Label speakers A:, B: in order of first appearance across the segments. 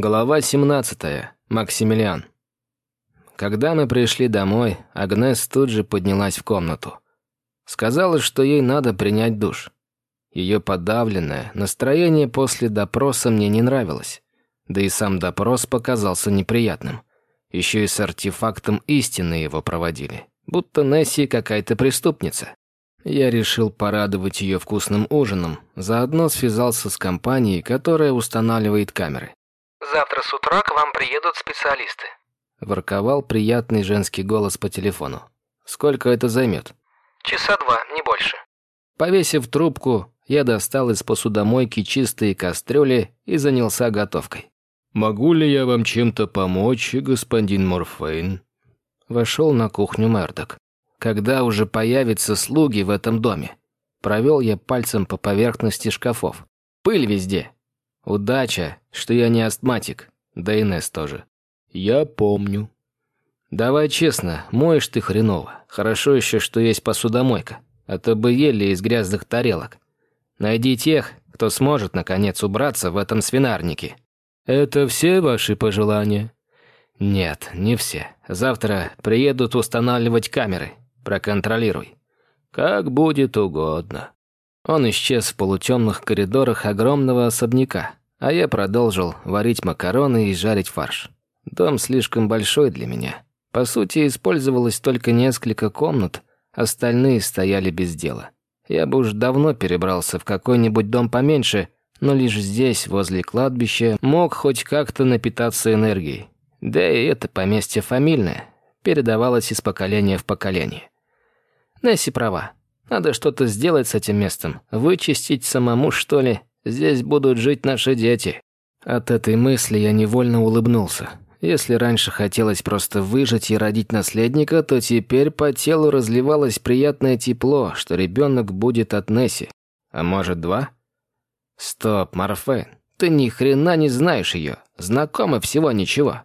A: Глава 17. Максимилиан. Когда мы пришли домой, Агнес тут же поднялась в комнату. Сказала, что ей надо принять душ. Ее подавленное настроение после допроса мне не нравилось. Да и сам допрос показался неприятным. Еще и с артефактом истины его проводили. Будто Несси какая-то преступница. Я решил порадовать ее вкусным ужином, заодно связался с компанией, которая устанавливает камеры.
B: Завтра с утра к вам приедут специалисты.
A: Ворковал приятный женский голос по телефону. Сколько это займет?
B: Часа два, не больше.
A: Повесив трубку, я достал из посудомойки чистые кастрюли и занялся готовкой. «Могу ли я вам чем-то помочь, господин Морфейн?» Вошел на кухню Мердок. «Когда уже появятся слуги в этом доме?» Провел я пальцем по поверхности шкафов. «Пыль везде. Удача, что я не астматик, да и Несс тоже. Я помню. Давай честно, моешь ты хреново. Хорошо еще, что есть посудомойка, а то бы ели из грязных тарелок. Найди тех, кто сможет, наконец, убраться в этом свинарнике. Это все ваши пожелания? Нет, не все. Завтра приедут устанавливать камеры. Проконтролируй. Как будет угодно. Он исчез в полутемных коридорах огромного особняка, а я продолжил варить макароны и жарить фарш. Дом слишком большой для меня. По сути, использовалось только несколько комнат, остальные стояли без дела. Я бы уж давно перебрался в какой-нибудь дом поменьше, но лишь здесь, возле кладбища, мог хоть как-то напитаться энергией. Да и это поместье фамильное, передавалось из поколения в поколение. Несси права. Надо что-то сделать с этим местом, вычистить самому, что ли, Здесь будут жить наши дети». От этой мысли я невольно улыбнулся. Если раньше хотелось просто выжить и родить наследника, то теперь по телу разливалось приятное тепло, что ребенок будет от Несси. А может, два? Стоп, Марфен, ты ни хрена не знаешь ее. Знакомы всего ничего.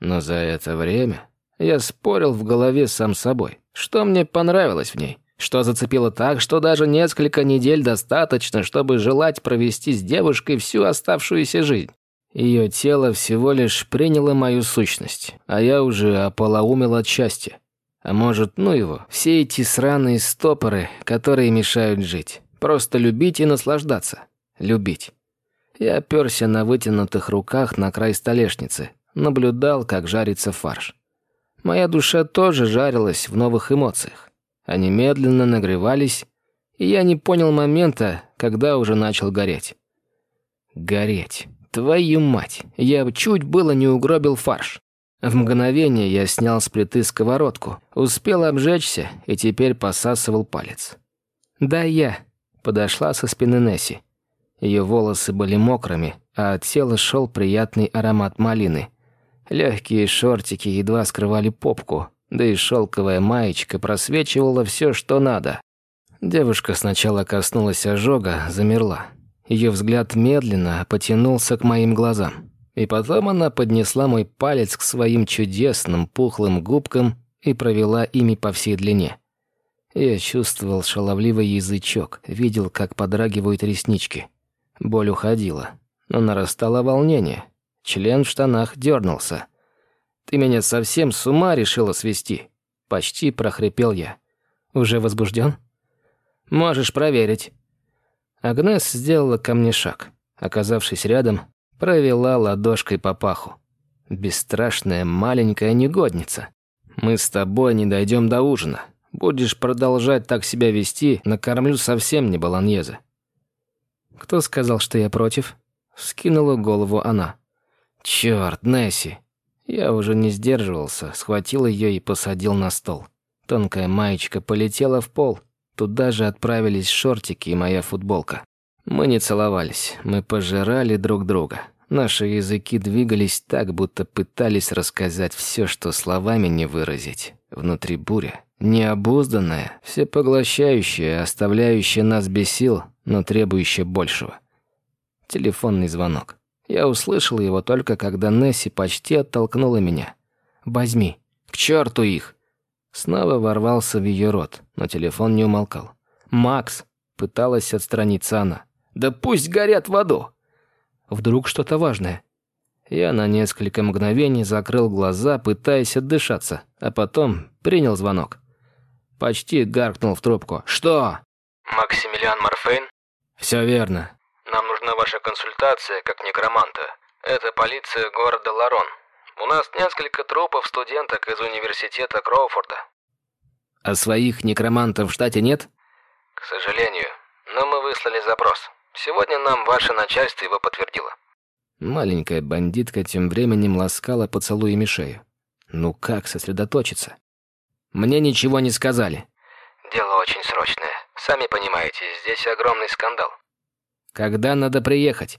A: Но за это время я спорил в голове сам собой. Что мне понравилось в ней? Что зацепило так, что даже несколько недель достаточно, чтобы желать провести с девушкой всю оставшуюся жизнь. Ее тело всего лишь приняло мою сущность, а я уже ополоумел от счастья. А может, ну его, все эти сраные стопоры, которые мешают жить. Просто любить и наслаждаться. Любить. Я оперся на вытянутых руках на край столешницы, наблюдал, как жарится фарш. Моя душа тоже жарилась в новых эмоциях. Они медленно нагревались, и я не понял момента, когда уже начал гореть. Гореть. Твою мать, я чуть было не угробил фарш. В мгновение я снял с плиты сковородку, успел обжечься и теперь посасывал палец. «Да я», — подошла со спины Несси. Ее волосы были мокрыми, а от тела шел приятный аромат малины. Легкие шортики едва скрывали попку, да и шелковая маечка просвечивала все, что надо. Девушка сначала коснулась ожога, замерла. Ее взгляд медленно потянулся к моим глазам. И потом она поднесла мой палец к своим чудесным пухлым губкам и провела ими по всей длине. Я чувствовал шаловливый язычок, видел, как подрагивают реснички. Боль уходила, но нарастало волнение. Член в штанах дернулся. Ты меня совсем с ума решила свести?» Почти прохрипел я. «Уже возбужден?» «Можешь проверить». Агнес сделала ко мне шаг. Оказавшись рядом, провела ладошкой по паху. «Бесстрашная маленькая негодница. Мы с тобой не дойдем до ужина. Будешь продолжать так себя вести, накормлю совсем не баланьеза». «Кто сказал, что я против?» Скинула голову она. «Чёрт, Несси, я уже не сдерживался, схватил ее и посадил на стол. Тонкая маечка полетела в пол. Туда же отправились шортики и моя футболка. Мы не целовались, мы пожирали друг друга. Наши языки двигались так, будто пытались рассказать все, что словами не выразить. Внутри буря, необузданная, всепоглощающая, оставляющая нас без сил, но требующая большего. Телефонный звонок. Я услышал его только когда Несси почти оттолкнула меня. «Возьми. К черту их!» Снова ворвался в ее рот, но телефон не умолкал. «Макс!» — пыталась отстраниться она. «Да пусть горят в аду!» «Вдруг что-то важное?» Я на несколько мгновений закрыл глаза, пытаясь отдышаться, а потом принял звонок. Почти гаркнул в трубку. «Что?»
B: Максимилиан Морфейн?
A: «Все верно.
B: Нам нужна ваша консультация, как некроманта. Это полиция города Ларон. У нас несколько трупов студенток из университета Кроуфорда.
A: А своих некромантов в штате нет?»
B: К сожалению, но мы выслали запрос. Сегодня нам ваше начальство его подтвердило.
A: Маленькая бандитка тем временем ласкала поцелуями шею. Ну как сосредоточиться? Мне ничего не сказали.
B: Дело очень срочное. Сами понимаете, здесь огромный скандал.
A: Когда надо приехать?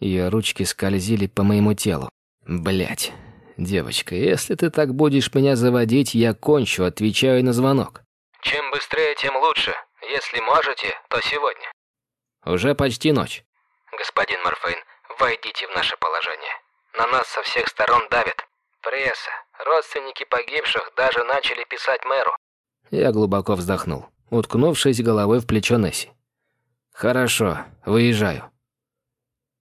A: Ее ручки скользили по моему телу. Блять, девочка, если ты так будешь меня заводить, я кончу, отвечаю на звонок.
B: Чем быстрее, тем лучше. Если можете, то сегодня.
A: Уже почти ночь.
B: Господин Морфейн, войдите в наше положение. На нас со всех сторон давят. Пресса, родственники погибших даже начали писать мэру.
A: Я глубоко вздохнул, уткнувшись головой в плечо Несси. «Хорошо, выезжаю».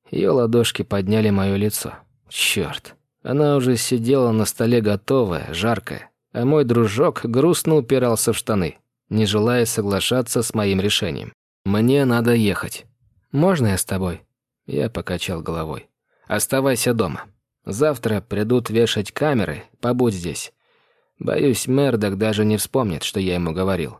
A: Ее ладошки подняли мое лицо. Черт, она уже сидела на столе готовая, жаркая, а мой дружок грустно упирался в штаны, не желая соглашаться с моим решением. «Мне надо ехать. Можно я с тобой?» Я покачал головой. «Оставайся дома. Завтра придут вешать камеры, побудь здесь. Боюсь, Мердок даже не вспомнит, что я ему говорил.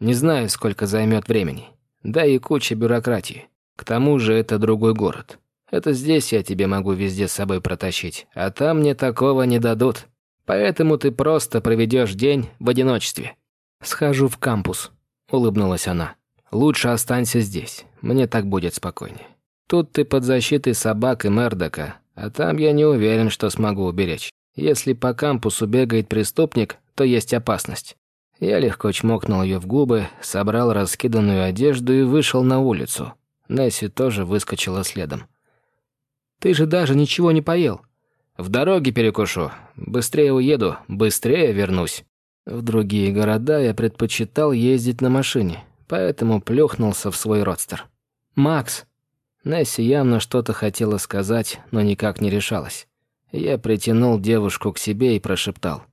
A: Не знаю, сколько займет времени. Да и куча бюрократии. К тому же это другой город. Это здесь я тебе могу везде с собой протащить, а там мне такого не дадут. Поэтому ты просто проведешь день в одиночестве. Схожу в кампус, улыбнулась она. Лучше останься здесь, мне так будет спокойнее. Тут ты под защитой собак и Мердока, а там я не уверен, что смогу уберечь. Если по кампусу бегает преступник, то есть опасность. Я легко чмокнул ее в губы, собрал раскиданную одежду и вышел на улицу. Несси тоже выскочила следом. «Ты же даже ничего не поел». «В дороге перекушу. Быстрее уеду, быстрее вернусь». В другие города я предпочитал ездить на машине, поэтому плюхнулся в свой родстер. «Макс!» Несси явно что-то хотела сказать, но никак не решалась. Я притянул девушку к себе и прошептал.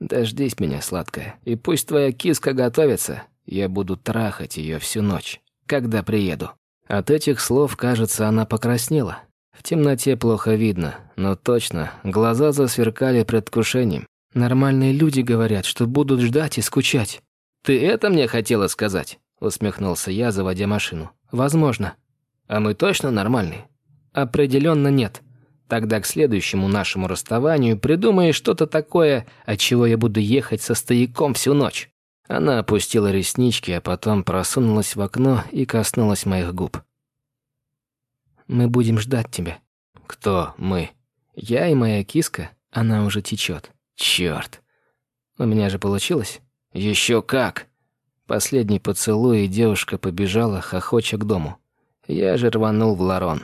A: «Дождись меня, сладкая, и пусть твоя киска готовится. Я буду трахать ее всю ночь, когда приеду». От этих слов, кажется, она покраснела. В темноте плохо видно, но точно, глаза засверкали предвкушением. Нормальные люди говорят, что будут ждать и скучать. «Ты это мне хотела сказать?» — усмехнулся я, заводя машину. «Возможно. А мы точно нормальные?» «Определенно нет. Тогда к следующему нашему расставанию придумай что-то такое, от чего я буду ехать со стояком всю ночь». Она опустила реснички, а потом просунулась в окно и коснулась моих губ. «Мы будем ждать тебя». «Кто мы?» «Я и моя киска, она уже течет. Черт! У меня же получилось?» «Еще как!» Последний поцелуй, и девушка побежала, хохоча к дому. Я же рванул в Ларон.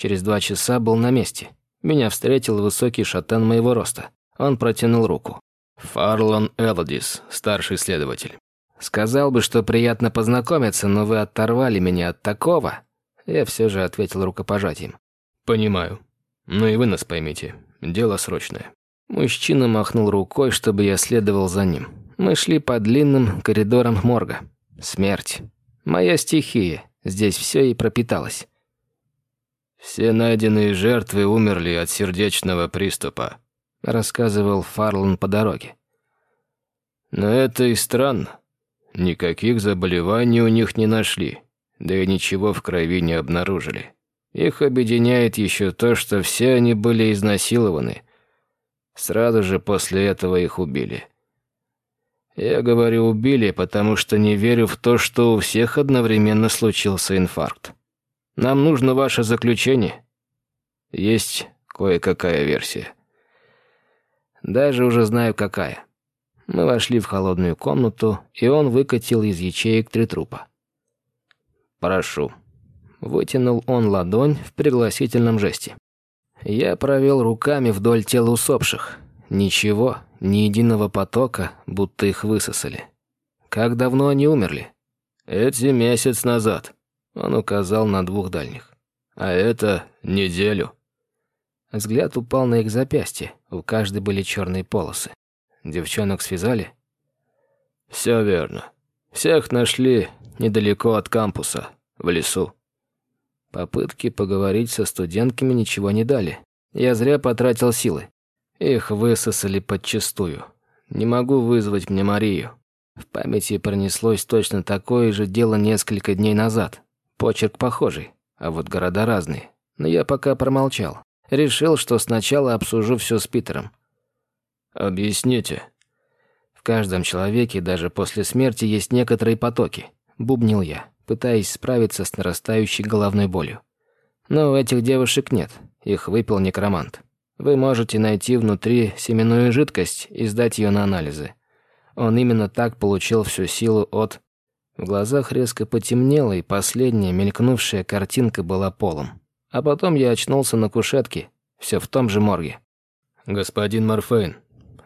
A: Через два часа был на месте. Меня встретил высокий шатен моего роста. Он протянул руку. «Фарлон Элодис, старший следователь». «Сказал бы, что приятно познакомиться, но вы оторвали меня от такого». Я все же ответил рукопожатием. «Понимаю. Ну и вы нас поймите. Дело срочное». Мужчина махнул рукой, чтобы я следовал за ним. Мы шли по длинным коридорам морга. Смерть. Моя стихия. Здесь все и пропиталось.
C: «Все найденные жертвы умерли от сердечного приступа», —
A: рассказывал Фарлан по дороге.
C: «Но это и странно. Никаких заболеваний у них не нашли, да и ничего в крови не обнаружили. Их объединяет еще то, что все они были изнасилованы. Сразу же после этого их убили. Я говорю «убили», потому что не верю в то, что у всех одновременно случился инфаркт. Нам нужно ваше заключение. Есть кое-какая версия.
A: Даже уже знаю, какая. Мы вошли в холодную комнату, и он выкатил из ячеек три трупа. «Прошу». Вытянул он ладонь в пригласительном жесте. Я провел руками вдоль тела усопших. Ничего, ни единого потока, будто их высосали. Как давно они умерли?
C: Эти месяц назад.
A: Он указал на двух дальних.
C: А это неделю.
A: Взгляд упал на их запястье, у каждой были черные полосы. Девчонок связали?
C: Все верно. Всех нашли недалеко от кампуса, в лесу.
A: Попытки поговорить со студентками ничего не дали. Я зря потратил силы. Их высосали подчистую. Не могу вызвать мне Марию. В памяти пронеслось точно такое же дело несколько дней назад. Почерк похожий, а вот города разные. Но я пока промолчал. Решил, что сначала обсужу все с Питером.
C: «Объясните».
A: «В каждом человеке, даже после смерти, есть некоторые потоки», — бубнил я пытаясь справиться с нарастающей головной болью. Но у этих девушек нет, их выпил некромант. Вы можете найти внутри семенную жидкость и сдать ее на анализы. Он именно так получил всю силу от... В глазах резко потемнело, и последняя мелькнувшая картинка была полом. А потом я очнулся на кушетке, все в том же морге.
C: «Господин Морфейн».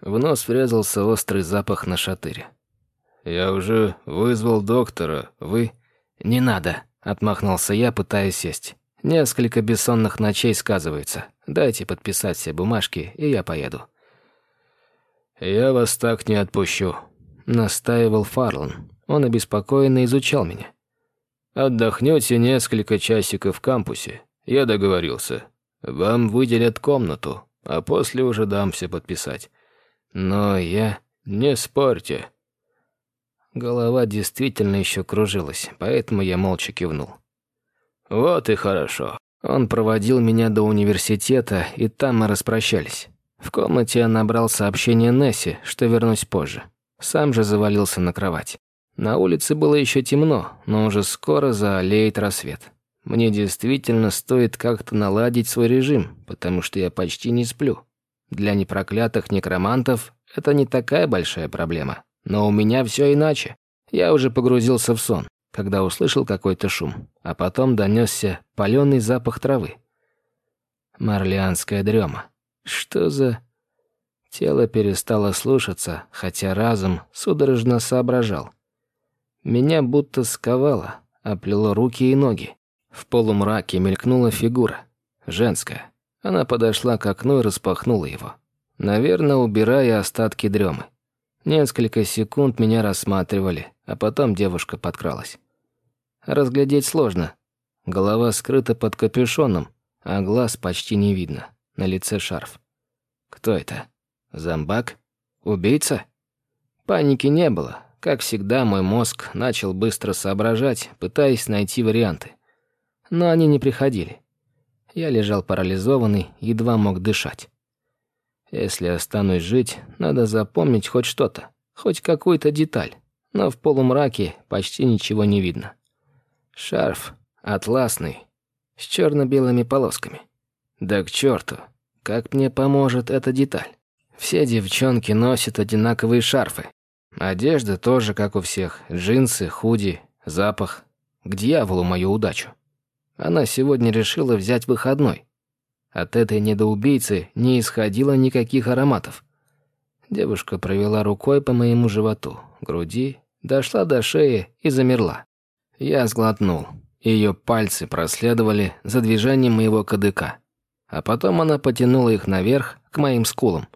A: В нос врезался острый запах на шатыре.
C: «Я уже вызвал доктора. Вы...»
A: «Не надо», — отмахнулся я, пытаясь сесть. «Несколько бессонных ночей сказывается. Дайте подписать все бумажки, и я поеду».
C: «Я вас так не отпущу», —
A: настаивал Фарлан. Он обеспокоенно изучал меня.
C: «Отдохнете несколько часиков в кампусе. Я договорился. Вам выделят комнату, а после уже дам все подписать. Но я... Не спорьте.
A: Голова действительно еще кружилась, поэтому я молча кивнул.
C: «Вот и хорошо».
A: Он проводил меня до университета, и там мы распрощались. В комнате я набрал сообщение Несси, что вернусь позже. Сам же завалился на кровать. На улице было еще темно, но уже скоро заолеет рассвет. Мне действительно стоит как-то наладить свой режим, потому что я почти не сплю. Для непроклятых некромантов это не такая большая проблема. Но у меня все иначе. Я уже погрузился в сон, когда услышал какой-то шум, а потом донесся паленый запах травы. Марлианская дрема. Что за... Тело перестало слушаться, хотя разум судорожно соображал. Меня будто сковало, оплело руки и ноги. В полумраке мелькнула фигура. Женская. Она подошла к окну и распахнула его. Наверное, убирая остатки дремы. Несколько секунд меня рассматривали, а потом девушка подкралась. Разглядеть сложно. Голова скрыта под капюшоном, а глаз почти не видно. На лице шарф. Кто это? Зомбак? Убийца? Паники не было. Как всегда, мой мозг начал быстро соображать, пытаясь найти варианты. Но они не приходили. Я лежал парализованный, едва мог дышать. Если останусь жить, надо запомнить хоть что-то, хоть какую-то деталь. Но в полумраке почти ничего не видно. Шарф атласный, с черно-белыми полосками. Да к черту, как мне поможет эта деталь? Все девчонки носят одинаковые шарфы. Одежда тоже, как у всех. Джинсы, худи, запах. К дьяволу мою удачу. Она сегодня решила взять выходной. От этой недоубийцы не исходило никаких ароматов. Девушка провела рукой по моему животу, груди, дошла до шеи и замерла. Я сглотнул. Ее пальцы проследовали за движением моего кадыка. А потом она потянула их наверх, к моим скулам.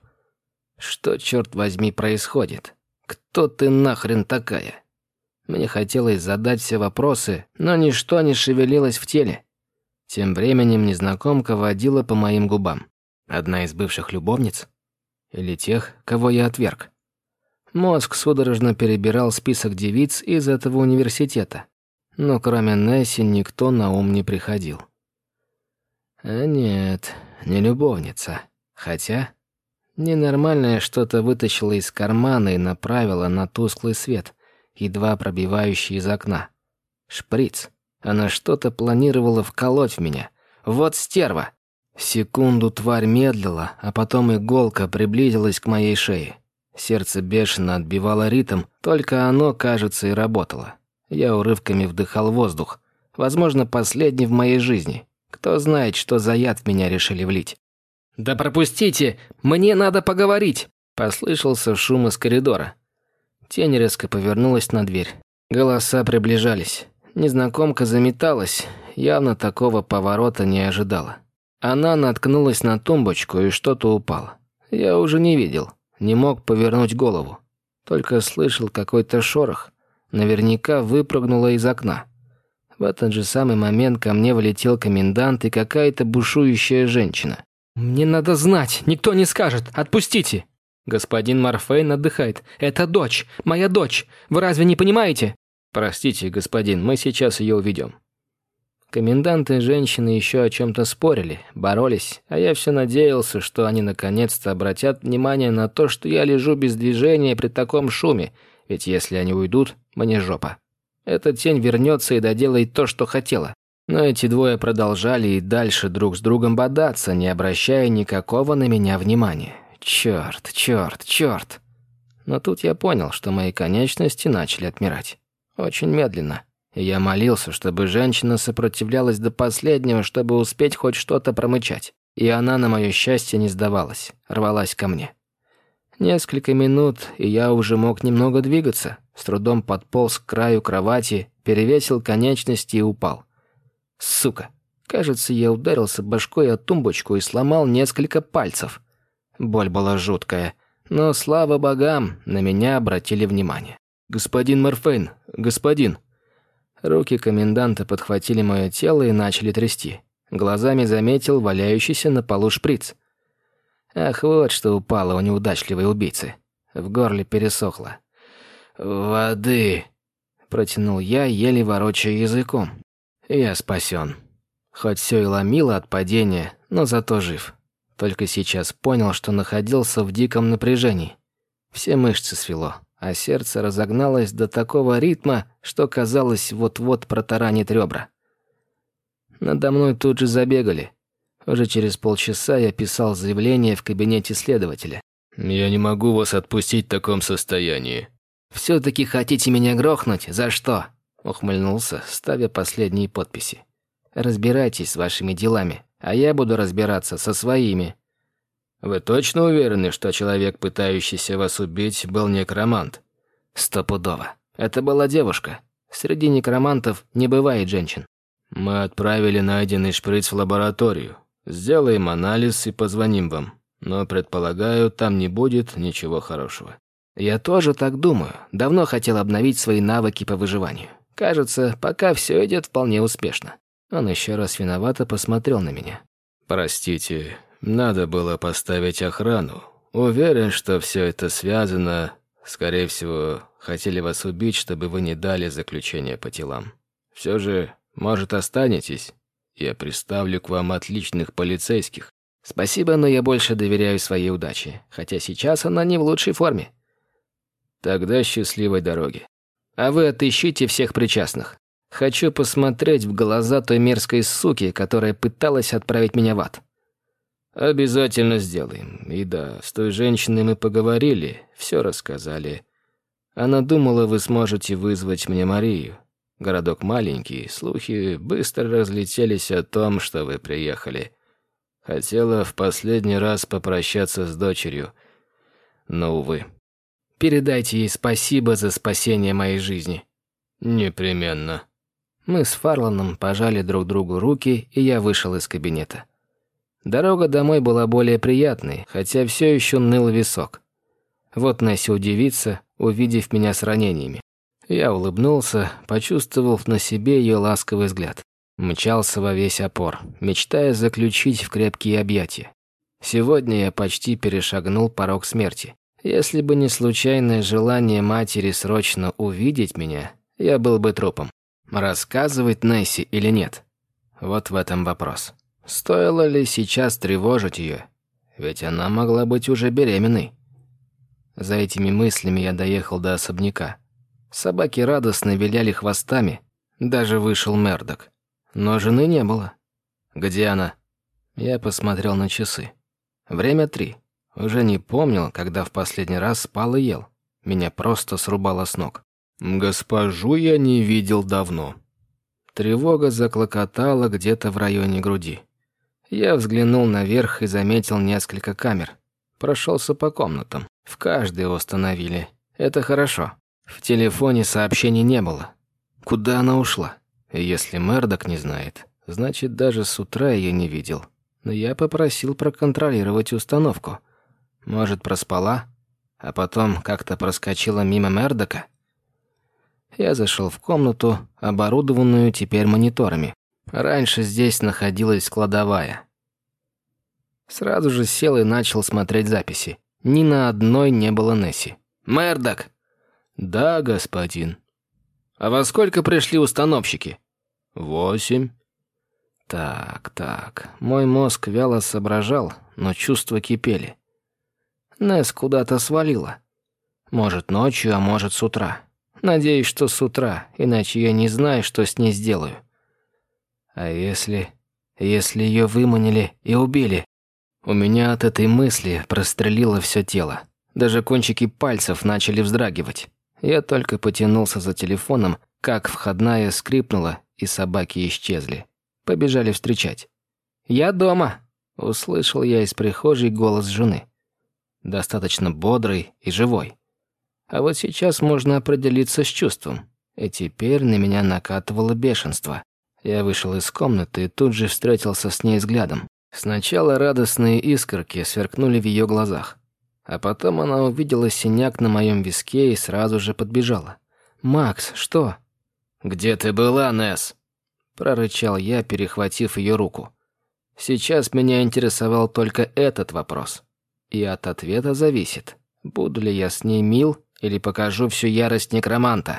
A: Что, черт возьми, происходит? Кто ты нахрен такая? Мне хотелось задать все вопросы, но ничто не шевелилось в теле. Тем временем незнакомка водила по моим губам. Одна из бывших любовниц? Или тех, кого я отверг? Мозг судорожно перебирал список девиц из этого университета. Но кроме Несси никто на ум не приходил. А нет, не любовница. Хотя... Ненормальное что-то вытащила из кармана и направила на тусклый свет, едва пробивающий из окна. Шприц. Она что-то планировала вколоть в меня. Вот стерва. Секунду тварь медлила, а потом иголка приблизилась к моей шее. Сердце бешено отбивало ритм, только оно, кажется, и работало. Я урывками вдыхал воздух. Возможно, последний в моей жизни. Кто знает, что за яд в меня решили влить. «Да пропустите! Мне надо поговорить!» Послышался шум из коридора. Тень резко повернулась на дверь. Голоса приближались. Незнакомка заметалась, явно такого поворота не ожидала. Она наткнулась на тумбочку, и что-то упало. Я уже не видел, не мог повернуть голову. Только слышал какой-то шорох. Наверняка выпрыгнула из окна. В этот же самый момент ко мне влетел комендант и какая-то бушующая женщина. «Мне надо знать, никто не скажет, отпустите!» «Господин Марфейн отдыхает. Это дочь, моя дочь. Вы разве не понимаете?» «Простите, господин, мы сейчас ее уведем». Комендант и женщины еще о чем-то спорили, боролись, а я все надеялся, что они наконец-то обратят внимание на то, что я лежу без движения при таком шуме, ведь если они уйдут, мне жопа. Эта тень вернется и доделает то, что хотела. Но эти двое продолжали и дальше друг с другом бодаться, не обращая никакого на меня внимания. Черт, черт, черт. Но тут я понял, что мои конечности начали отмирать. Очень медленно. И я молился, чтобы женщина сопротивлялась до последнего, чтобы успеть хоть что-то промычать. И она, на мое счастье, не сдавалась, рвалась ко мне. Несколько минут, и я уже мог немного двигаться. С трудом подполз к краю кровати, перевесил конечности и упал. Сука. Кажется, я ударился башкой о тумбочку и сломал несколько пальцев. Боль была жуткая, но, слава богам, на меня обратили внимание. «Господин Морфейн, господин!» Руки коменданта подхватили мое тело и начали трясти. Глазами заметил валяющийся на полу шприц. Ах, вот что упало у неудачливой убийцы. В горле пересохло. «Воды!» – протянул я, еле ворочая языком. Я спасен. Хоть все и ломило от падения, но зато жив. Только сейчас понял, что находился в диком напряжении. Все мышцы свело а сердце разогналось до такого ритма, что казалось вот-вот протаранит ребра. Надо мной тут же забегали. Уже через полчаса я писал заявление в кабинете следователя.
C: «Я не могу вас отпустить в таком состоянии».
A: «Все-таки хотите меня грохнуть? За что?» Ухмыльнулся, ставя последние подписи. «Разбирайтесь с вашими делами, а я буду разбираться со своими».
C: Вы точно уверены, что человек, пытающийся вас убить, был некромант?
A: Стопудово. Это была девушка. Среди некромантов не бывает женщин.
C: Мы отправили найденный шприц в лабораторию. Сделаем анализ и позвоним вам. Но, предполагаю, там не будет ничего хорошего.
A: Я тоже так думаю. Давно хотел обновить свои навыки по выживанию. Кажется, пока все идет вполне успешно. Он еще раз виновато посмотрел на меня.
C: Простите, надо было поставить охрану. Уверен, что все это связано. Скорее всего, хотели вас убить, чтобы вы не дали заключение по телам. Все же, может, останетесь? Я приставлю к вам отличных полицейских.
A: Спасибо, но я больше доверяю своей удаче, хотя сейчас она не в лучшей форме.
C: Тогда счастливой дороги.
A: А вы отыщите всех причастных. Хочу посмотреть в глаза той мерзкой суки, которая пыталась отправить меня в ад.
C: «Обязательно сделаем. И да, с той женщиной мы поговорили, все рассказали. Она думала, вы сможете вызвать мне Марию. Городок маленький, слухи быстро разлетелись о том, что вы приехали. Хотела в последний раз попрощаться с дочерью, но, увы».
A: «Передайте ей спасибо за спасение моей жизни».
C: «Непременно».
A: Мы с Фарланом пожали друг другу руки, и я вышел из кабинета. Дорога домой была более приятной, хотя все еще ныл висок. Вот Несси удивится, увидев меня с ранениями. Я улыбнулся, почувствовав на себе ее ласковый взгляд. Мчался во весь опор, мечтая заключить в крепкие объятия. Сегодня я почти перешагнул порог смерти. Если бы не случайное желание матери срочно увидеть меня, я был бы трупом. Рассказывать Несси или нет? Вот в этом вопрос. Стоило ли сейчас тревожить ее? Ведь она могла быть уже беременной. За этими мыслями я доехал до особняка. Собаки радостно виляли хвостами. Даже вышел Мердок. Но жены не было. Где она? Я посмотрел на часы. Время три. Уже не помнил, когда в последний раз спал и ел. Меня просто срубало с ног.
C: «Госпожу я не видел давно».
A: Тревога заклокотала где-то в районе груди. Я взглянул наверх и заметил несколько камер. Прошелся по комнатам. В каждой установили. Это хорошо. В телефоне сообщений не было. Куда она ушла? Если Мердок не знает, значит, даже с утра ее не видел. но я попросил проконтролировать установку. Может, проспала, а потом как-то проскочила мимо Мердока? Я зашел в комнату, оборудованную теперь мониторами. Раньше здесь находилась кладовая. Сразу же сел и начал смотреть записи. Ни на одной не было Несси. «Мердок!» «Да, господин». «А во сколько пришли установщики?» «Восемь». Так, так. Мой мозг вяло соображал, но чувства кипели. Несс куда-то свалила. Может, ночью, а может, с утра. Надеюсь, что с утра, иначе я не знаю, что с ней сделаю. А если... если ее выманили и убили? У меня от этой мысли прострелило все тело. Даже кончики пальцев начали вздрагивать. Я только потянулся за телефоном, как входная скрипнула, и собаки исчезли. Побежали встречать. «Я дома!» — услышал я из прихожей голос жены. Достаточно бодрый и живой. А вот сейчас можно определиться с чувством. И теперь на меня накатывало бешенство. Я вышел из комнаты и тут же встретился с ней взглядом. Сначала радостные искорки сверкнули в ее глазах. А потом она увидела синяк на моем виске и сразу же подбежала. «Макс, что?» «Где ты была, Несс?» Прорычал я, перехватив ее руку. Сейчас меня интересовал только этот вопрос. И от ответа зависит, буду ли я с ней мил или покажу всю ярость некроманта.